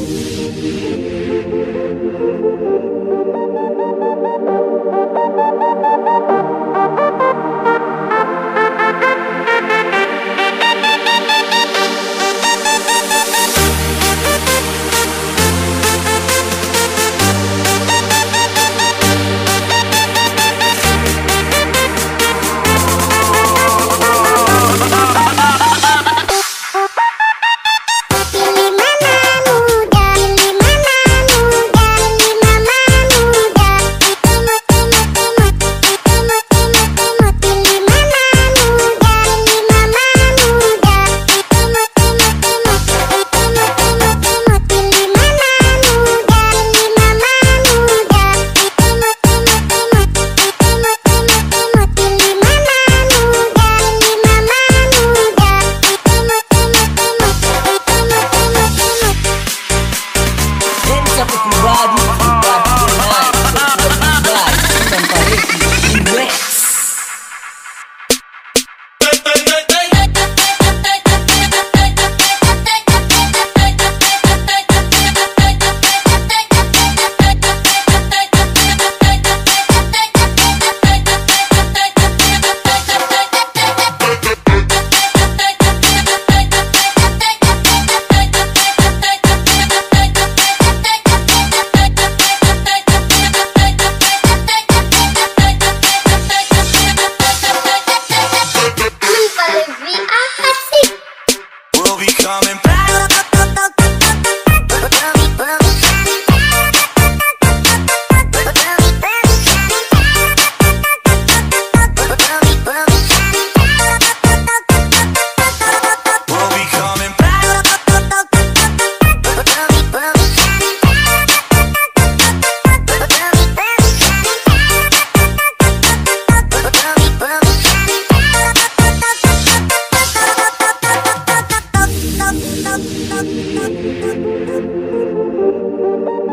Música Thank you.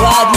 Bad